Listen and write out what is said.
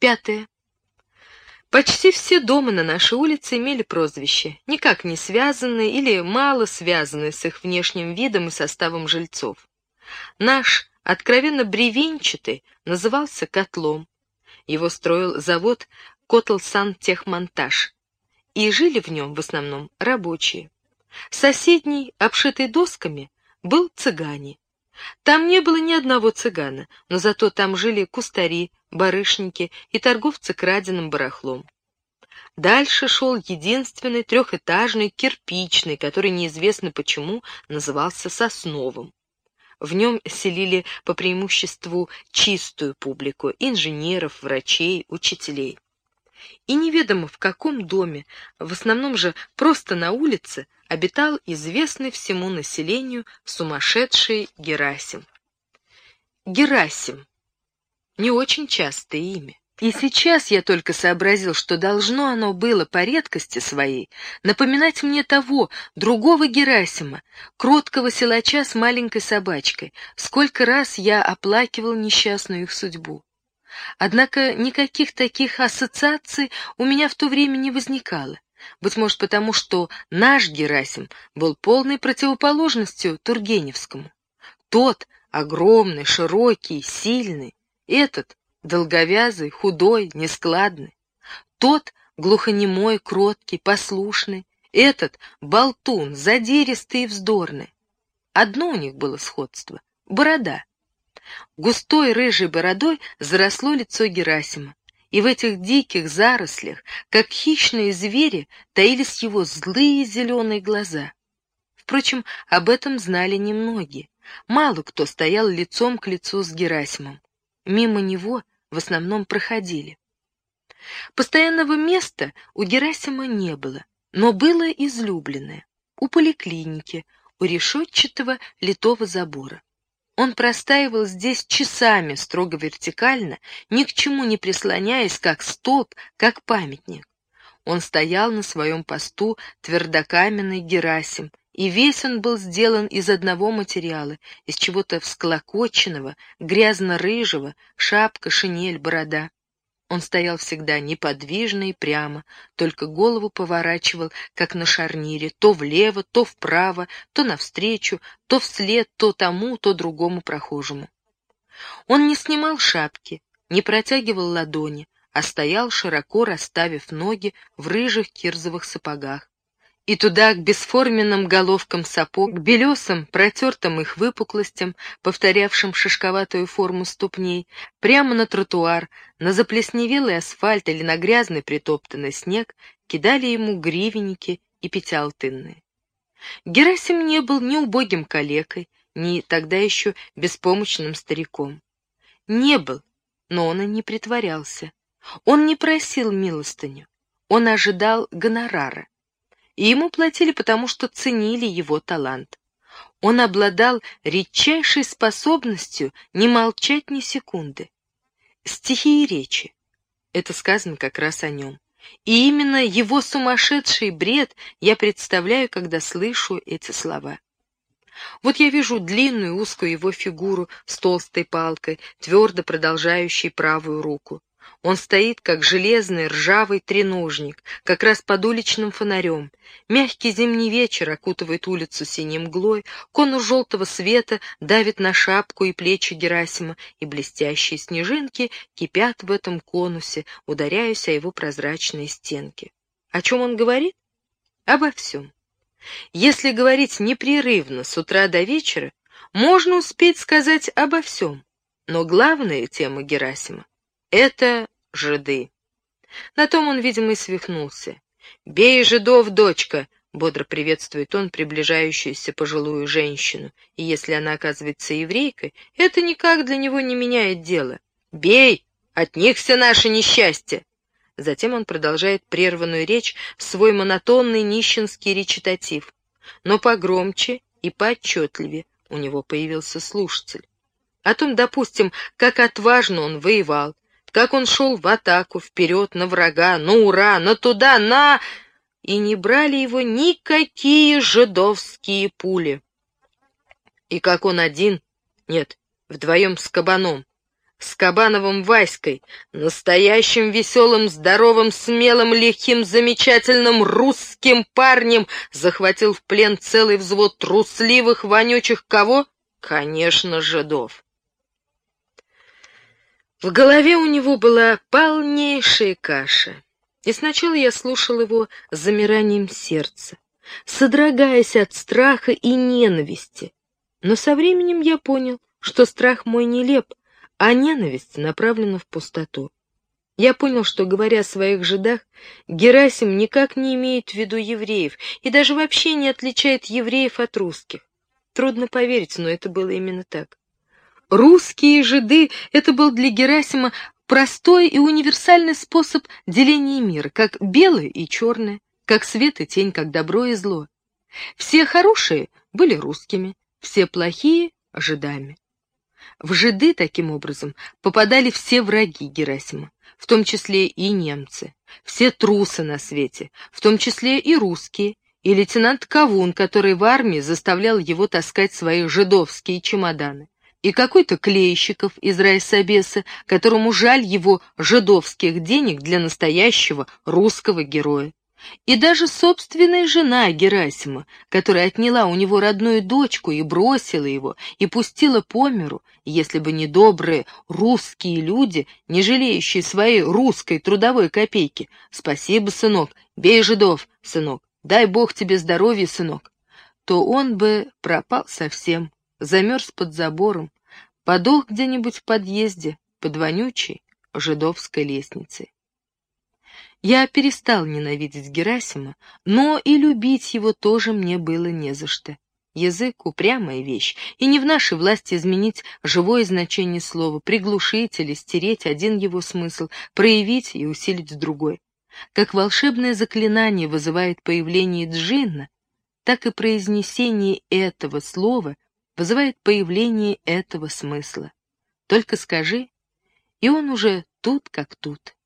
Пятое. Почти все дома на нашей улице имели прозвище, никак не связанные или мало связанные с их внешним видом и составом жильцов. Наш, откровенно бревенчатый, назывался котлом. Его строил завод Котлсан-техмонтаж, и жили в нем в основном рабочие. Соседний, обшитый досками, был цыгане. Там не было ни одного цыгана, но зато там жили кустари, барышники и торговцы краденым барахлом. Дальше шел единственный трехэтажный кирпичный, который неизвестно почему назывался Сосновым. В нем селили по преимуществу чистую публику — инженеров, врачей, учителей. И неведомо в каком доме, в основном же просто на улице, обитал известный всему населению сумасшедший Герасим. Герасим. Не очень частое имя. И сейчас я только сообразил, что должно оно было по редкости своей напоминать мне того, другого Герасима, кроткого силача с маленькой собачкой, сколько раз я оплакивал несчастную их судьбу. Однако никаких таких ассоциаций у меня в то время не возникало. Быть может потому, что наш Герасим был полной противоположностью Тургеневскому. Тот огромный, широкий, сильный, этот долговязый, худой, нескладный. Тот глухонемой, кроткий, послушный, этот болтун, задиристый и вздорный. Одно у них было сходство — борода. Густой рыжей бородой заросло лицо Герасима, и в этих диких зарослях, как хищные звери, таились его злые зеленые глаза. Впрочем, об этом знали немногие. Мало кто стоял лицом к лицу с Герасимом. Мимо него в основном проходили. Постоянного места у Герасима не было, но было излюбленное — у поликлиники, у решетчатого литого забора. Он простаивал здесь часами, строго вертикально, ни к чему не прислоняясь, как столб, как памятник. Он стоял на своем посту твердокаменный Герасим, и весь он был сделан из одного материала, из чего-то всклокоченного, грязно-рыжего, шапка, шинель, борода. Он стоял всегда неподвижно и прямо, только голову поворачивал, как на шарнире, то влево, то вправо, то навстречу, то вслед, то тому, то другому прохожему. Он не снимал шапки, не протягивал ладони, а стоял, широко расставив ноги в рыжих кирзовых сапогах, и туда, к бесформенным головкам сапог, к белесым, протертым их выпуклостям, повторявшим шишковатую форму ступней, прямо на тротуар, на заплесневелый асфальт или на грязный притоптанный снег, кидали ему гривенники и пятиалтынные. Герасим не был ни убогим калекой, ни тогда еще беспомощным стариком. Не был, но он и не притворялся. Он не просил милостыню, он ожидал гонорара и ему платили потому, что ценили его талант. Он обладал редчайшей способностью не молчать ни секунды. Стихии речи. Это сказано как раз о нем. И именно его сумасшедший бред я представляю, когда слышу эти слова. Вот я вижу длинную узкую его фигуру с толстой палкой, твердо продолжающей правую руку. Он стоит, как железный ржавый треножник, как раз под уличным фонарем. Мягкий зимний вечер окутывает улицу синей мглой, конус желтого света давит на шапку и плечи Герасима, и блестящие снежинки кипят в этом конусе, ударяясь о его прозрачные стенки. О чем он говорит? Обо всем. Если говорить непрерывно с утра до вечера, можно успеть сказать обо всем. Но главная тема Герасима это жиды. На том он, видимо, и свихнулся. «Бей жидов, дочка!» — бодро приветствует он приближающуюся пожилую женщину, и если она оказывается еврейкой, это никак для него не меняет дело. «Бей! От них все наше несчастье!» Затем он продолжает прерванную речь, свой монотонный нищенский речитатив. Но погромче и поотчетливее у него появился слушатель. О том, допустим, как отважно он воевал, как он шел в атаку, вперед, на врага, на ура, на туда, на... И не брали его никакие жидовские пули. И как он один, нет, вдвоем с кабаном, с Кабановым Васькой, настоящим веселым, здоровым, смелым, лихим, замечательным русским парнем, захватил в плен целый взвод трусливых, вонючих кого? Конечно, жидов. В голове у него была полнейшая каша, и сначала я слушал его с замиранием сердца, содрогаясь от страха и ненависти, но со временем я понял, что страх мой нелеп, а ненависть направлена в пустоту. Я понял, что, говоря о своих жидах, Герасим никак не имеет в виду евреев и даже вообще не отличает евреев от русских. Трудно поверить, но это было именно так. Русские жиды — это был для Герасима простой и универсальный способ деления мира, как белое и черное, как свет и тень, как добро и зло. Все хорошие были русскими, все плохие — жидами. В жиды, таким образом, попадали все враги Герасима, в том числе и немцы, все трусы на свете, в том числе и русские, и лейтенант Кавун, который в армии заставлял его таскать свои жидовские чемоданы, и какой-то клейщиков из райсобеса, которому жаль его жидовских денег для настоящего русского героя. И даже собственная жена Герасима, которая отняла у него родную дочку и бросила его, и пустила по миру, если бы не добрые русские люди, не жалеющие своей русской трудовой копейки. Спасибо, сынок, бей жидов, сынок, дай бог тебе здоровья, сынок. То он бы пропал совсем, замерз под забором, подох где-нибудь в подъезде, под вонючей жидовской лестницей. Я перестал ненавидеть Герасима, но и любить его тоже мне было не за что. Язык — упрямая вещь, и не в нашей власти изменить живое значение слова, приглушить или стереть один его смысл, проявить и усилить другой. Как волшебное заклинание вызывает появление джинна, так и произнесение этого слова вызывает появление этого смысла. Только скажи, и он уже тут как тут.